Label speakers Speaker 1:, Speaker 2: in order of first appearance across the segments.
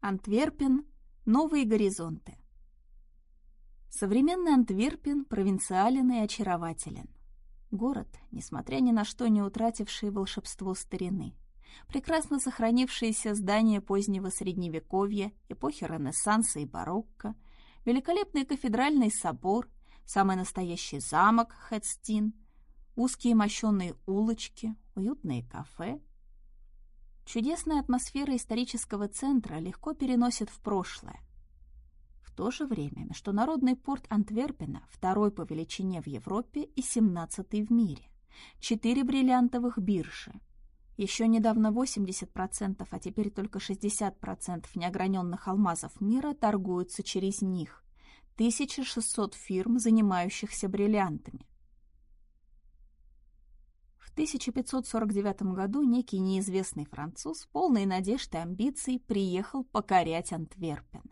Speaker 1: Антверпен. Новые горизонты. Современный Антверпен провинциален и очарователен. Город, несмотря ни на что не утративший волшебство старины. Прекрасно сохранившиеся здания позднего Средневековья, эпохи Ренессанса и барокко, великолепный кафедральный собор, самый настоящий замок Хедстин, узкие мощенные улочки, уютные кафе. Чудесная атмосфера исторического центра легко переносит в прошлое. В то же время международный порт Антверпена второй по величине в Европе и семнадцатый в мире. Четыре бриллиантовых биржи. Еще недавно 80%, а теперь только 60% неограненных алмазов мира торгуются через них. 1600 фирм, занимающихся бриллиантами. В 1549 году некий неизвестный француз, полный надежд и амбиций, приехал покорять Антверпен.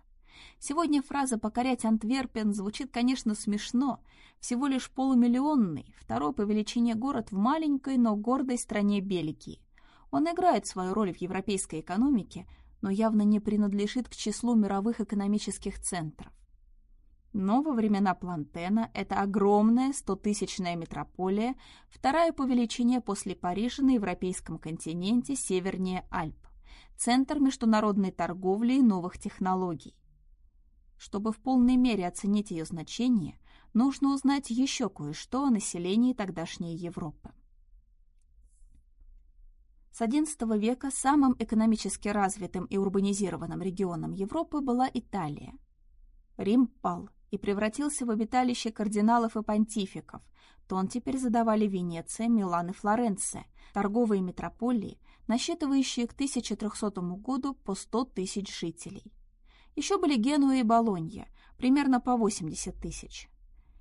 Speaker 1: Сегодня фраза «покорять Антверпен» звучит, конечно, смешно. Всего лишь полумиллионный, второй по величине город в маленькой, но гордой стране Бельгии. Он играет свою роль в европейской экономике, но явно не принадлежит к числу мировых экономических центров. Но во времена Плантена это огромная стотысячная метрополия, вторая по величине после Парижа на европейском континенте севернее Альп, центр международной торговли и новых технологий. Чтобы в полной мере оценить ее значение, нужно узнать еще кое-что о населении тогдашней Европы. С XI века самым экономически развитым и урбанизированным регионом Европы была Италия. Рим пал, и превратился в обиталище кардиналов и понтификов, то теперь задавали Венеция, Милан и Флоренция, торговые метрополии, насчитывающие к 1300 году по 100 тысяч жителей. Еще были Генуя и Болонья, примерно по 80 тысяч.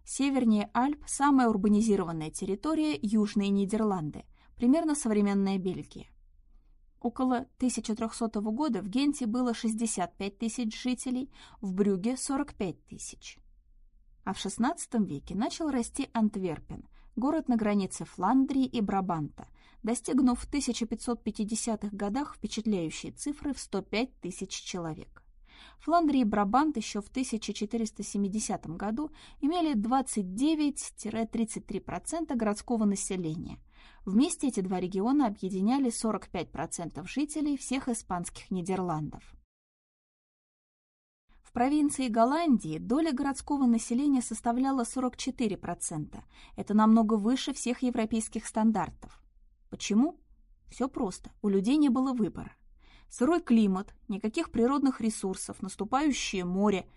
Speaker 1: Севернее Альп – самая урбанизированная территория – Южные Нидерланды, примерно современная Бельгия. Около 1300 года в Генте было 65 тысяч жителей, в Брюге – 45 тысяч. А в XVI веке начал расти Антверпен, город на границе Фландрии и Брабанта, достигнув в 1550-х годах впечатляющие цифры в 105 тысяч человек. Фландрия и Брабант еще в 1470 году имели 29-33% городского населения, Вместе эти два региона объединяли 45% жителей всех испанских Нидерландов. Провинции Голландии доля городского населения составляла 44%. Это намного выше всех европейских стандартов. Почему? Все просто. У людей не было выбора. Сырой климат, никаких природных ресурсов, наступающее море.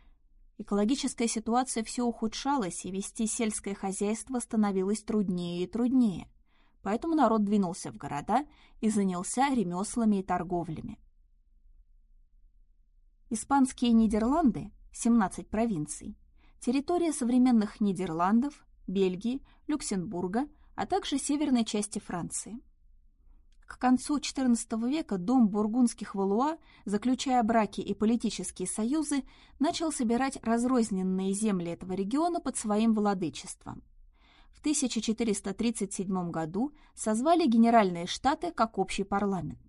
Speaker 1: Экологическая ситуация все ухудшалась, и вести сельское хозяйство становилось труднее и труднее поэтому народ двинулся в города и занялся ремеслами и торговлями. Испанские Нидерланды, 17 провинций, территория современных Нидерландов, Бельгии, Люксембурга, а также северной части Франции. К концу XIV века дом бургундских Валуа, заключая браки и политические союзы, начал собирать разрозненные земли этого региона под своим владычеством – в 1437 году созвали Генеральные Штаты как общий парламент.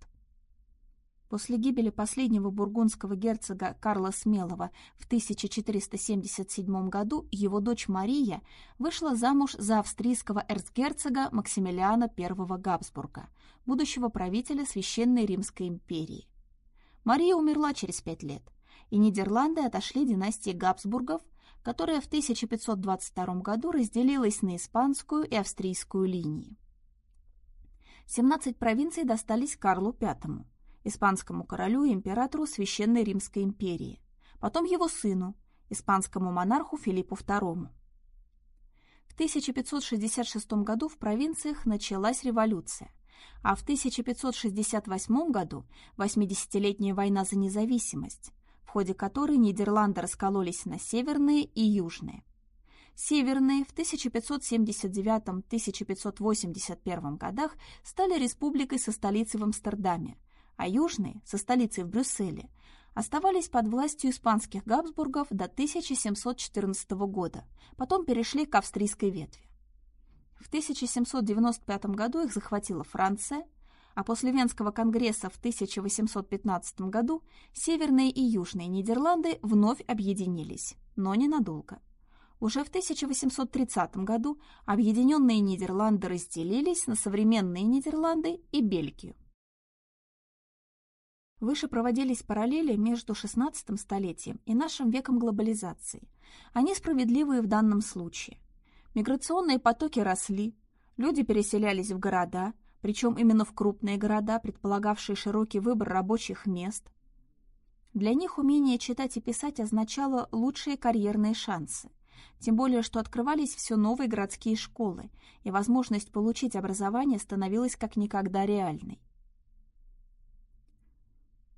Speaker 1: После гибели последнего бургундского герцога Карла Смелого в 1477 году его дочь Мария вышла замуж за австрийского эрцгерцога Максимилиана I Габсбурга, будущего правителя Священной Римской империи. Мария умерла через пять лет, и Нидерланды отошли династии Габсбургов – которая в 1522 году разделилась на испанскую и австрийскую линии. 17 провинций достались Карлу V, испанскому королю и императору Священной Римской империи, потом его сыну, испанскому монарху Филиппу II. В 1566 году в провинциях началась революция, а в 1568 году 80-летняя война за независимость, в ходе которой Нидерланды раскололись на северные и южные. Северные в 1579-1581 годах стали республикой со столицей в Амстердаме, а южные, со столицей в Брюсселе, оставались под властью испанских Габсбургов до 1714 года, потом перешли к австрийской ветви. В 1795 году их захватила Франция, а после Венского конгресса в 1815 году Северные и Южные Нидерланды вновь объединились, но ненадолго. Уже в 1830 году Объединенные Нидерланды разделились на современные Нидерланды и Бельгию. Выше проводились параллели между XVI столетием и нашим веком глобализации. Они справедливые в данном случае. Миграционные потоки росли, люди переселялись в города, причем именно в крупные города, предполагавшие широкий выбор рабочих мест. Для них умение читать и писать означало лучшие карьерные шансы. Тем более, что открывались все новые городские школы, и возможность получить образование становилась как никогда реальной.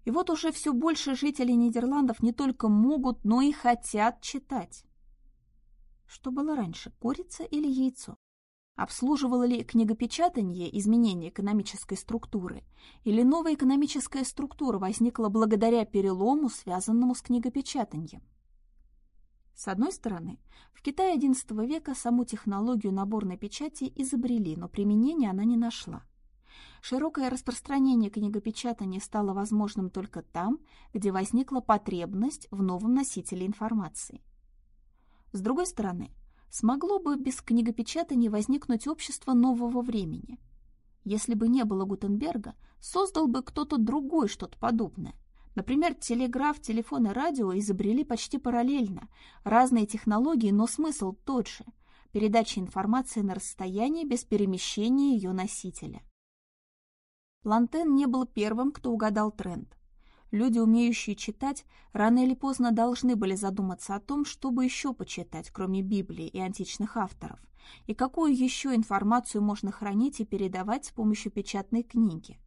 Speaker 1: И вот уже все больше жителей Нидерландов не только могут, но и хотят читать. Что было раньше, курица или яйцо? Обслуживало ли книгопечатание изменение экономической структуры, или новая экономическая структура возникла благодаря перелому, связанному с книгопечатанием? С одной стороны, в Китае XI века саму технологию наборной печати изобрели, но применения она не нашла. Широкое распространение книгопечатания стало возможным только там, где возникла потребность в новом носителе информации. С другой стороны, смогло бы без книгопечатания возникнуть общество нового времени. Если бы не было Гутенберга, создал бы кто-то другой что-то подобное. Например, телеграф, телефон и радио изобрели почти параллельно. Разные технологии, но смысл тот же – передача информации на расстоянии без перемещения ее носителя. Плантен не был первым, кто угадал тренд. Люди, умеющие читать, рано или поздно должны были задуматься о том, чтобы еще почитать, кроме Библии и античных авторов, и какую еще информацию можно хранить и передавать с помощью печатной книги.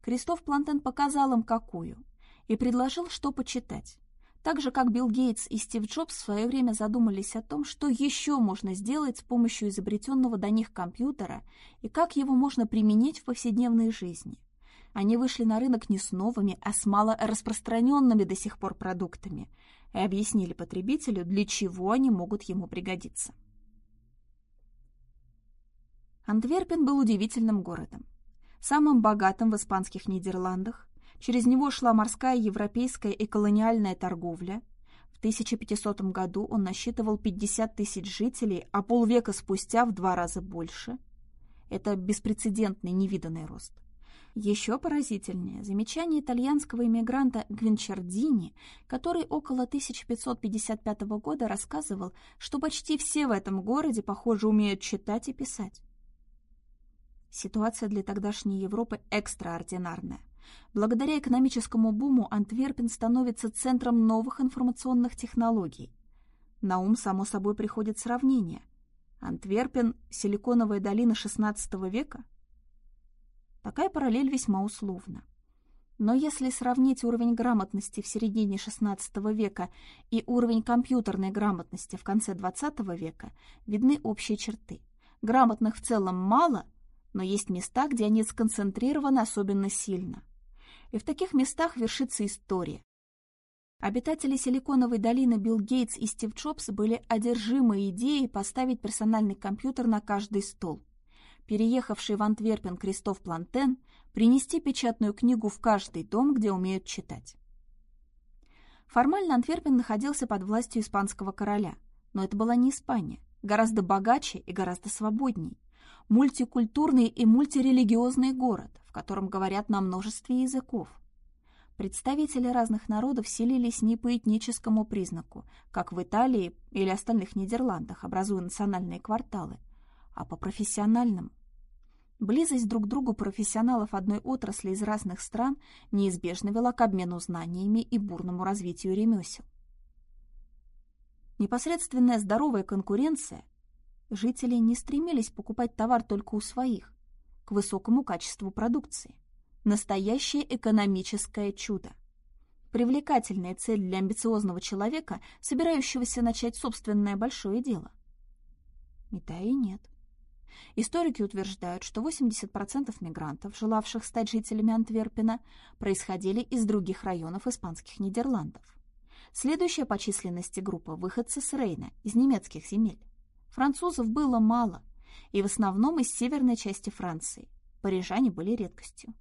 Speaker 1: Кристоф Плантен показал им, какую – и предложил, что почитать. Так же, как Билл Гейтс и Стив Джобс в свое время задумались о том, что еще можно сделать с помощью изобретенного до них компьютера и как его можно применить в повседневной жизни. Они вышли на рынок не с новыми, а с мало распространенными до сих пор продуктами и объяснили потребителю, для чего они могут ему пригодиться. Антверпен был удивительным городом, самым богатым в испанских Нидерландах, Через него шла морская европейская и колониальная торговля. В 1500 году он насчитывал 50 тысяч жителей, а полвека спустя в два раза больше. Это беспрецедентный, невиданный рост. Еще поразительнее замечание итальянского иммигранта Гвинчардини, который около 1555 года рассказывал, что почти все в этом городе, похоже, умеют читать и писать. Ситуация для тогдашней Европы экстраординарная. Благодаря экономическому буму Антверпен становится центром новых информационных технологий. На ум, само собой, приходит сравнение. Антверпен – силиконовая долина XVI века? Такая параллель весьма условна. Но если сравнить уровень грамотности в середине XVI века и уровень компьютерной грамотности в конце XX века, видны общие черты. Грамотных в целом мало, но есть места, где они сконцентрированы особенно сильно и в таких местах вершится история. Обитатели Силиконовой долины Билл Гейтс и Стив Джобс были одержимы идеей поставить персональный компьютер на каждый стол. Переехавший в Антверпен Кристоф Плантен принести печатную книгу в каждый дом, где умеют читать. Формально Антверпен находился под властью испанского короля, но это была не Испания, гораздо богаче и гораздо свободней. Мультикультурный и мультирелигиозный город, в котором говорят на множестве языков. Представители разных народов селились не по этническому признаку, как в Италии или остальных Нидерландах, образуя национальные кварталы, а по профессиональному. Близость друг к другу профессионалов одной отрасли из разных стран неизбежно вела к обмену знаниями и бурному развитию ремесел. Непосредственная здоровая конкуренция жители не стремились покупать товар только у своих, к высокому качеству продукции. Настоящее экономическое чудо. Привлекательная цель для амбициозного человека, собирающегося начать собственное большое дело. И нет. Историки утверждают, что 80% мигрантов, желавших стать жителями Антверпена, происходили из других районов испанских Нидерландов. Следующая по численности группа – выходцы с Рейна, из немецких земель. Французов было мало, и в основном из северной части Франции. Парижане были редкостью.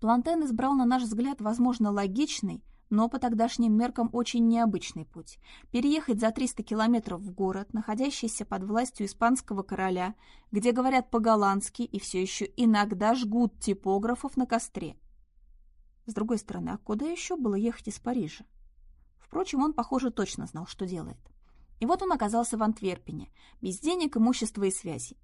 Speaker 1: Плантен избрал, на наш взгляд, возможно, логичный, но по тогдашним меркам очень необычный путь. Переехать за 300 километров в город, находящийся под властью испанского короля, где говорят по-голландски и все еще иногда жгут типографов на костре. С другой стороны, а куда еще было ехать из Парижа? Впрочем, он, похоже, точно знал, что делает. И вот он оказался в Антверпене, без денег, имущества и связей.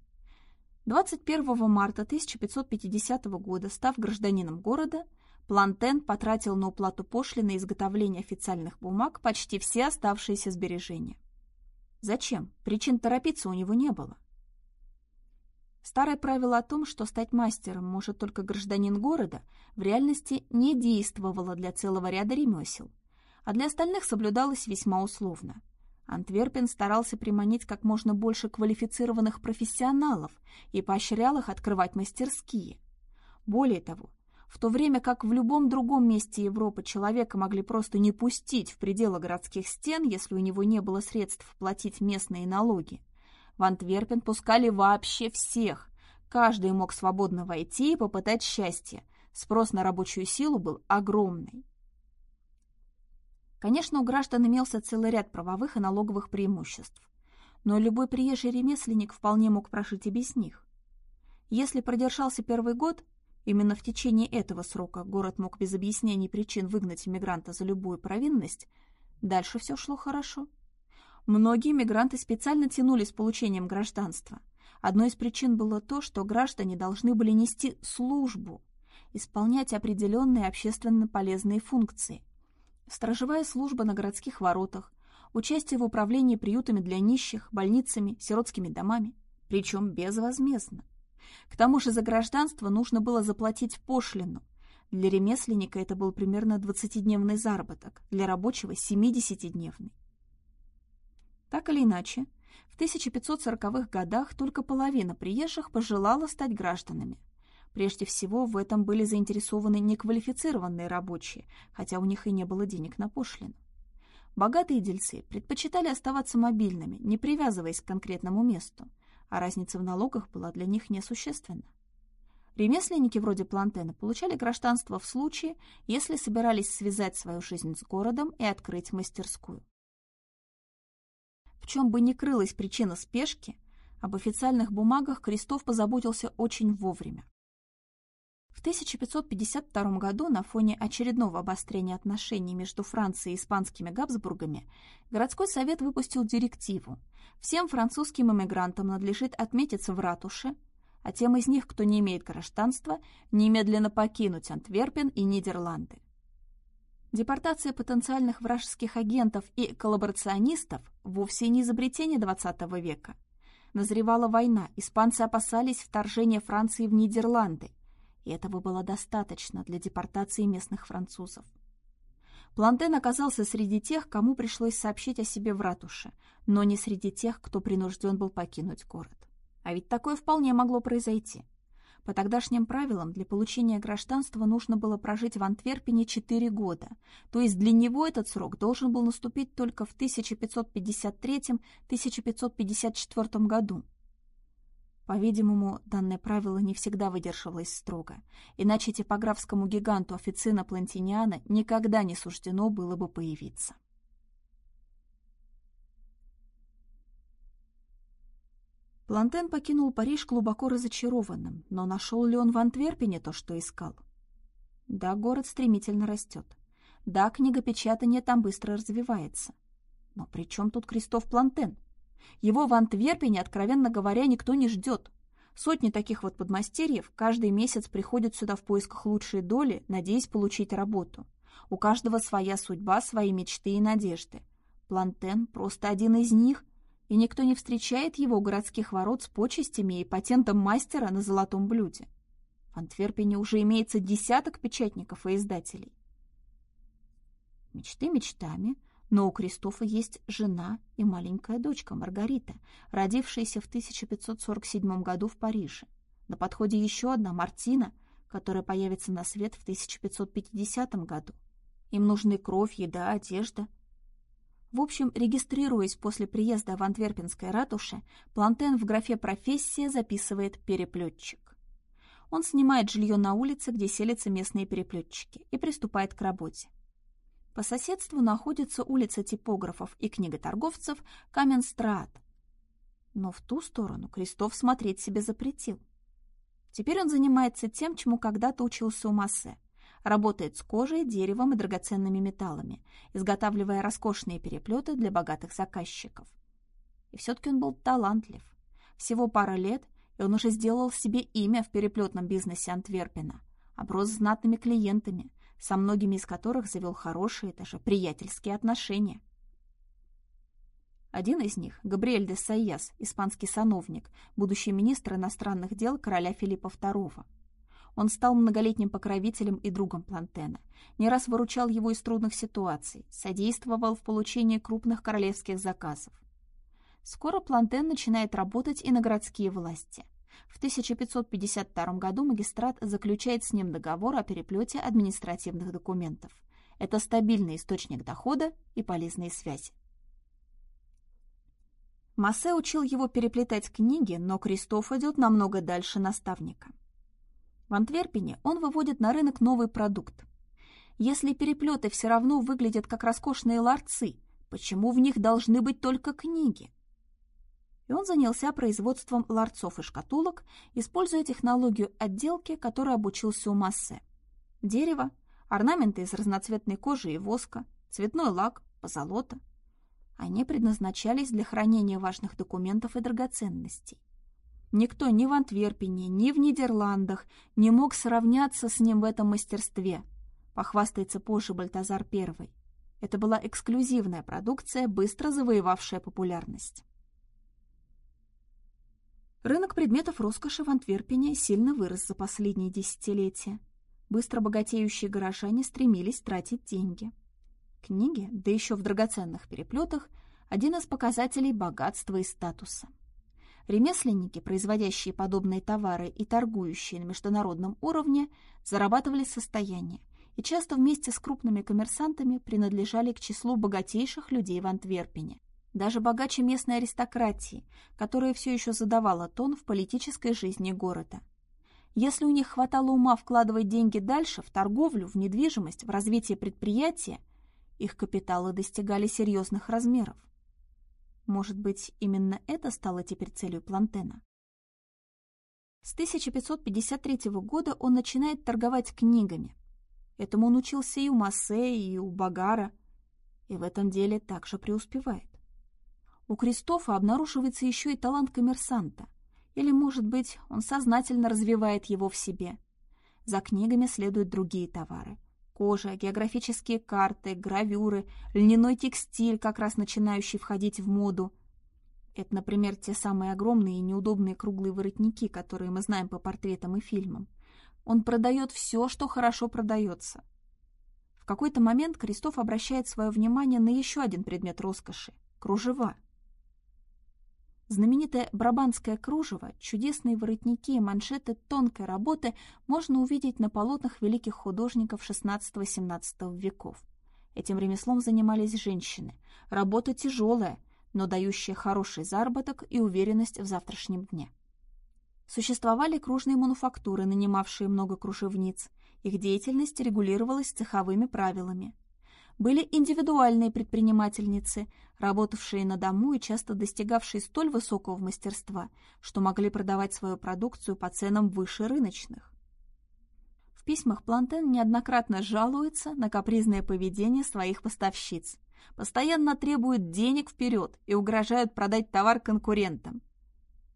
Speaker 1: 21 марта 1550 года, став гражданином города, Плантен потратил на уплату пошлины и изготовление официальных бумаг почти все оставшиеся сбережения. Зачем? Причин торопиться у него не было. Старое правило о том, что стать мастером может только гражданин города, в реальности не действовало для целого ряда ремесел, а для остальных соблюдалось весьма условно. Антверпен старался приманить как можно больше квалифицированных профессионалов и поощрял их открывать мастерские. Более того, в то время как в любом другом месте Европы человека могли просто не пустить в пределы городских стен, если у него не было средств платить местные налоги. В Антверпен пускали вообще всех. Каждый мог свободно войти и попытать счастье. Спрос на рабочую силу был огромный. Конечно, у граждан имелся целый ряд правовых и налоговых преимуществ. Но любой приезжий ремесленник вполне мог прожить и без них. Если продержался первый год, Именно в течение этого срока город мог без объяснений причин выгнать иммигранта за любую провинность, дальше все шло хорошо. Многие мигранты специально тянули с получением гражданства. Одной из причин было то, что граждане должны были нести службу, исполнять определенные общественно полезные функции. Сторожевая служба на городских воротах, участие в управлении приютами для нищих, больницами, сиротскими домами, причем безвозмездно. К тому же за гражданство нужно было заплатить пошлину. Для ремесленника это был примерно 20-дневный заработок, для рабочего – 70-дневный. Так или иначе, в 1540-х годах только половина приезжих пожелала стать гражданами. Прежде всего, в этом были заинтересованы неквалифицированные рабочие, хотя у них и не было денег на пошлину. Богатые дельцы предпочитали оставаться мобильными, не привязываясь к конкретному месту – а разница в налогах была для них несущественна. Ремесленники вроде Плантена получали гражданство в случае, если собирались связать свою жизнь с городом и открыть мастерскую. В чем бы ни крылась причина спешки, об официальных бумагах Крестов позаботился очень вовремя. В 1552 году на фоне очередного обострения отношений между Францией и испанскими Габсбургами городской совет выпустил директиву. Всем французским эмигрантам надлежит отметиться в ратуше, а тем из них, кто не имеет гражданства, немедленно покинуть Антверпен и Нидерланды. Депортация потенциальных вражеских агентов и коллаборационистов вовсе не изобретение XX века. Назревала война, испанцы опасались вторжения Франции в Нидерланды – и этого было достаточно для депортации местных французов. Плантен оказался среди тех, кому пришлось сообщить о себе в ратуше, но не среди тех, кто принужден был покинуть город. А ведь такое вполне могло произойти. По тогдашним правилам для получения гражданства нужно было прожить в Антверпене 4 года, то есть для него этот срок должен был наступить только в 1553-1554 году. По-видимому, данное правило не всегда выдерживалось строго, иначе типографскому гиганту Официна Плантиниана никогда не суждено было бы появиться. Плантен покинул Париж глубоко разочарованным, но нашел ли он в Антверпене то, что искал? Да, город стремительно растет. Да, книгопечатание там быстро развивается. Но при чем тут Кристоф Плантен? Его в Антверпене, откровенно говоря, никто не ждет. Сотни таких вот подмастерьев каждый месяц приходят сюда в поисках лучшей доли, надеясь получить работу. У каждого своя судьба, свои мечты и надежды. Плантен просто один из них, и никто не встречает его у городских ворот с почестями и патентом мастера на золотом блюде. В Антверпене уже имеется десяток печатников и издателей. Мечты мечтами, но у Кристофа есть жена и маленькая дочка Маргарита, родившаяся в 1547 году в Париже. На подходе еще одна Мартина, которая появится на свет в 1550 году. Им нужны кровь, еда, одежда. В общем, регистрируясь после приезда в Антверпенской ратуше, Плантен в графе «Профессия» записывает «переплетчик». Он снимает жилье на улице, где селятся местные переплетчики, и приступает к работе. По соседству находится улица типографов и книготорговцев Каменстрат. Но в ту сторону Крестов смотреть себе запретил. Теперь он занимается тем, чему когда-то учился у Массе. Работает с кожей, деревом и драгоценными металлами, изготавливая роскошные переплеты для богатых заказчиков. И все-таки он был талантлив. Всего пара лет, и он уже сделал себе имя в переплетном бизнесе Антверпена, оброс знатными клиентами, со многими из которых завел хорошие, даже приятельские отношения. Один из них, Габриэль де Сайяс, испанский сановник, будущий министр иностранных дел короля Филиппа II. Он стал многолетним покровителем и другом Плантена, не раз выручал его из трудных ситуаций, содействовал в получении крупных королевских заказов. Скоро Плантен начинает работать и на городские власти. В 1552 году магистрат заключает с ним договор о переплете административных документов. Это стабильный источник дохода и полезные связи. Массе учил его переплетать книги, но Кристоф идет намного дальше наставника. В Антверпене он выводит на рынок новый продукт. Если переплеты все равно выглядят как роскошные ларцы, почему в них должны быть только книги? И он занялся производством ларцов и шкатулок, используя технологию отделки, которой обучился у Массе. Дерево, орнаменты из разноцветной кожи и воска, цветной лак, позолота – они предназначались для хранения важных документов и драгоценностей. Никто ни в Антверпене, ни в Нидерландах не мог сравняться с ним в этом мастерстве, похвастается позже Бальтазар I. Это была эксклюзивная продукция, быстро завоевавшая популярность. Рынок предметов роскоши в Антверпене сильно вырос за последние десятилетия. Быстро богатеющие горожане стремились тратить деньги – Книги, да еще в драгоценных переплетах, один из показателей богатства и статуса. Ремесленники, производящие подобные товары и торгующие на международном уровне, зарабатывали состояние и часто вместе с крупными коммерсантами принадлежали к числу богатейших людей в Антверпене. Даже богаче местной аристократии, которая все еще задавала тон в политической жизни города. Если у них хватало ума вкладывать деньги дальше, в торговлю, в недвижимость, в развитие предприятия – их капиталы достигали серьезных размеров. Может быть, именно это стало теперь целью Плантена? С 1553 года он начинает торговать книгами. Этому он учился и у Массе, и у Багара, и в этом деле также преуспевает. У Кристофа обнаруживается еще и талант коммерсанта, или, может быть, он сознательно развивает его в себе. За книгами следуют другие товары кожа, географические карты, гравюры, льняной текстиль, как раз начинающий входить в моду. Это, например, те самые огромные и неудобные круглые воротники, которые мы знаем по портретам и фильмам. Он продает все, что хорошо продается. В какой-то момент Крестов обращает свое внимание на еще один предмет роскоши – кружева. Знаменитое брабанское кружево, чудесные воротники и маншеты тонкой работы можно увидеть на полотнах великих художников XVI-XVII веков. Этим ремеслом занимались женщины. Работа тяжелая, но дающая хороший заработок и уверенность в завтрашнем дне. Существовали кружные мануфактуры, нанимавшие много кружевниц. Их деятельность регулировалась цеховыми правилами были индивидуальные предпринимательницы, работавшие на дому и часто достигавшие столь высокого мастерства, что могли продавать свою продукцию по ценам выше рыночных. В письмах Плантен неоднократно жалуется на капризное поведение своих поставщиц, постоянно требует денег вперед и угрожают продать товар конкурентам.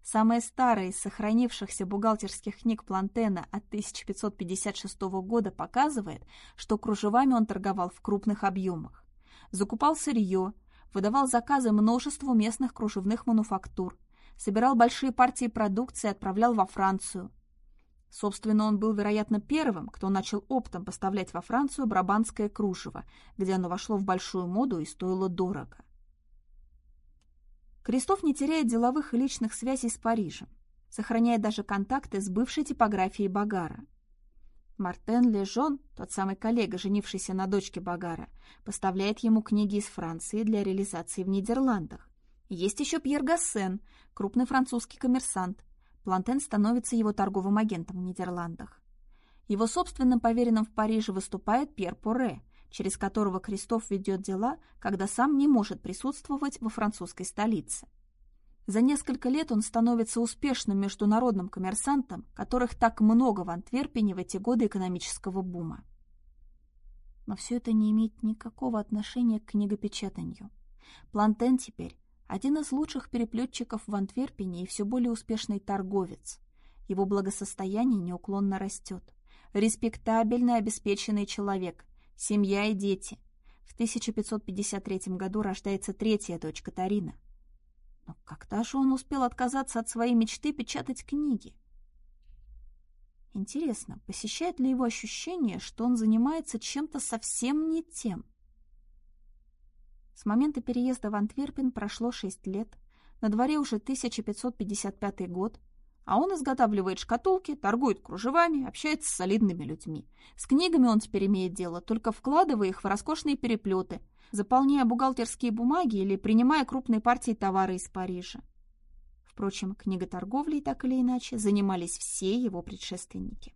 Speaker 1: Самая старая из сохранившихся бухгалтерских книг Плантена от 1556 года показывает, что кружевами он торговал в крупных объемах. Закупал сырье, выдавал заказы множеству местных кружевных мануфактур, собирал большие партии продукции и отправлял во Францию. Собственно, он был, вероятно, первым, кто начал оптом поставлять во Францию брабанское кружево, где оно вошло в большую моду и стоило дорого. Крестов не теряет деловых и личных связей с Парижем, сохраняет даже контакты с бывшей типографией Багара. Мартен Лежон, тот самый коллега, женившийся на дочке Багара, поставляет ему книги из Франции для реализации в Нидерландах. Есть еще Пьер Гассен, крупный французский коммерсант. Плантен становится его торговым агентом в Нидерландах. Его собственным поверенным в Париже выступает Пьер Пуре, через которого Кристоф ведет дела, когда сам не может присутствовать во французской столице. За несколько лет он становится успешным международным коммерсантом, которых так много в Антверпене в эти годы экономического бума. Но все это не имеет никакого отношения к книгопечатанию. Плантен теперь один из лучших переплетчиков в Антверпене и все более успешный торговец. Его благосостояние неуклонно растет. Респектабельный, обеспеченный человек, семья и дети. В 1553 году рождается третья дочь Катарина – но когда же он успел отказаться от своей мечты печатать книги? Интересно, посещает ли его ощущение, что он занимается чем-то совсем не тем? С момента переезда в Антверпен прошло шесть лет, на дворе уже 1555 год, а он изготавливает шкатулки, торгует кружевами, общается с солидными людьми. С книгами он теперь имеет дело, только вкладывая их в роскошные переплеты – заполняя бухгалтерские бумаги или принимая крупные партии товара из Парижа. Впрочем, книготорговлей так или иначе занимались все его предшественники.